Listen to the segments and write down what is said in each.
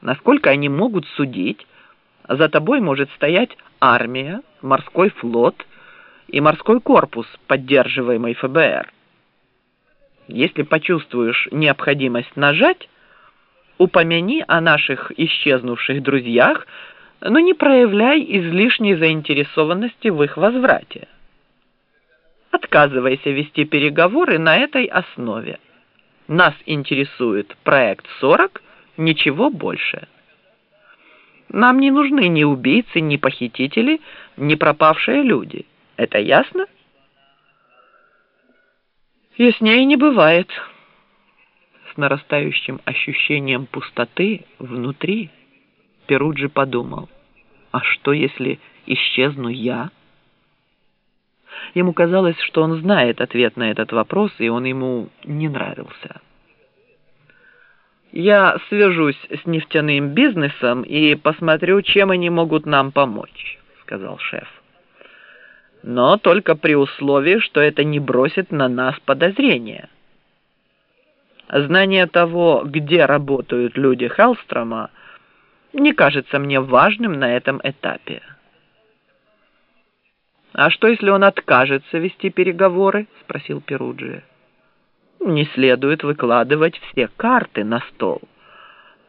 Насколько они могут судить, за тобой может стоять армия, морской флот и морской корпус, поддерживаемый ФБР. Если почувствуешь необходимость нажать, упомяни о наших исчезнувших друзьях, но не проявляй излишней заинтересованности в их возврате. Отказывайся вести переговоры на этой основе. Нас интересует проект 40, ничего больше. Нам не нужны ни убийцы, ни похитители, ни пропавшие люди. Это ясно? Яснее не бывает. С нарастающим ощущением пустоты внутри Перуджи подумал, а что если исчезну я? Ему казалось, что он знает ответ на этот вопрос, и он ему не нравился. Я свяжусь с нефтяным бизнесом и посмотрю, чем они могут нам помочь, сказал шеф. Но только при условии, что это не бросит на нас подозрения. Знание того, где работают люди Хелстрома, не кажется мне важным на этом этапе. «А что, если он откажется вести переговоры?» — спросил Перуджи. «Не следует выкладывать все карты на стол.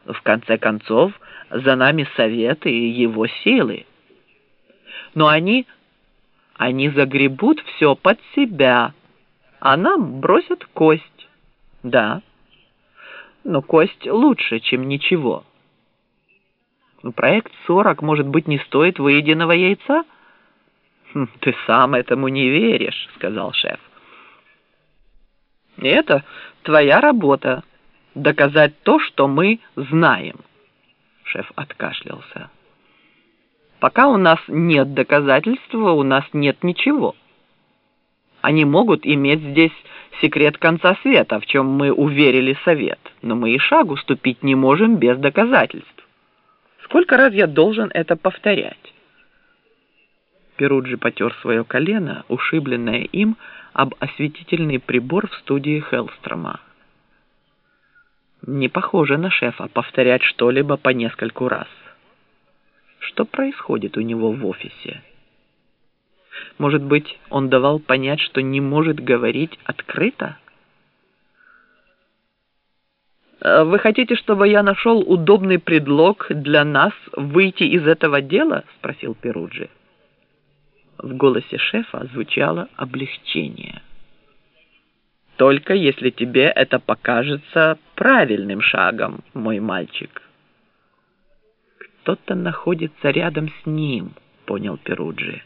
В конце концов, за нами советы и его силы. Но они, они загребут все под себя, а нам бросят кость. Да, но кость лучше, чем ничего. Проект 40, может быть, не стоит выеденного яйца?» Хм, «Ты сам этому не веришь», — сказал шеф. «Это твоя работа — доказать то, что мы знаем». Шеф откашлялся. «Пока у нас нет доказательства, у нас нет ничего. Они могут иметь здесь секрет конца света, в чем мы уверили совет, но мы и шагу ступить не можем без доказательств. Сколько раз я должен это повторять?» Перуджи потер свое колено, ушибленное им об осветительный прибор в студии Хелстрома. Не похоже на шефа повторять что-либо по нескольку раз. Что происходит у него в офисе? Может быть, он давал понять, что не может говорить открыто? «Э, «Вы хотите, чтобы я нашел удобный предлог для нас выйти из этого дела?» – спросил Перуджи. В голосе шефа звучало облегчение. «Только если тебе это покажется правильным шагом, мой мальчик». «Кто-то находится рядом с ним», — понял Перуджи.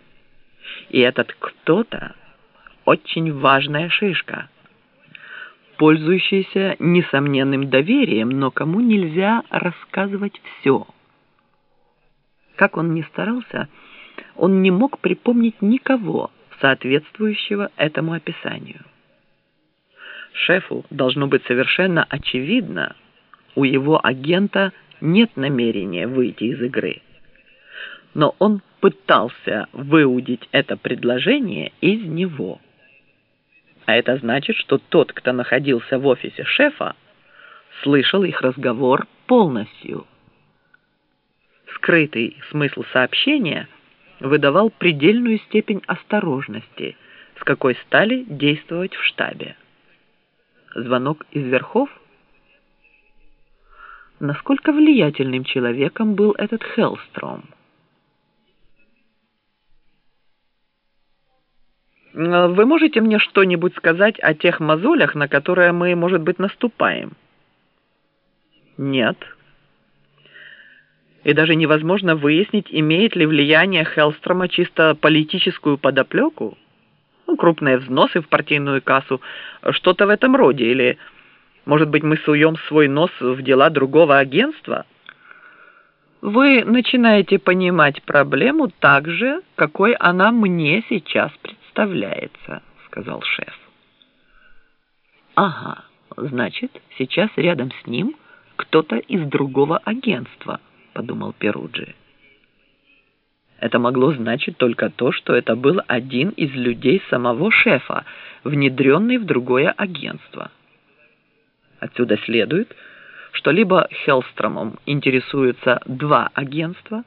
«И этот кто-то очень важная шишка, пользующаяся несомненным доверием, но кому нельзя рассказывать все». Как он ни старался, — он не мог припомнить никого, соответствующего этому описанию. Шефу должно быть совершенно очевидно, у его агента нет намерения выйти из игры. Но он пытался выудить это предложение из него. А это значит, что тот, кто находился в офисе шефа, слышал их разговор полностью. Скрытый смысл сообщения – выдавал предельную степень осторожности, с какой стали действовать в штабе. Звонок из верхов? Насколько влиятельным человеком был этот Хеллстром? Вы можете мне что-нибудь сказать о тех мозолях, на которые мы, может быть, наступаем? Нет и даже невозможно выяснить, имеет ли влияние Хелстрома чисто политическую подоплеку, ну, крупные взносы в партийную кассу, что-то в этом роде, или, может быть, мы суем свой нос в дела другого агентства? Вы начинаете понимать проблему так же, какой она мне сейчас представляется, сказал шеф. Ага, значит, сейчас рядом с ним кто-то из другого агентства – подумал Перуджи. Это могло значить только то, что это был один из людей самого шефа, внедренный в другое агентство. Отсюда следует, что либо Хеллстромом интересуются два агентства,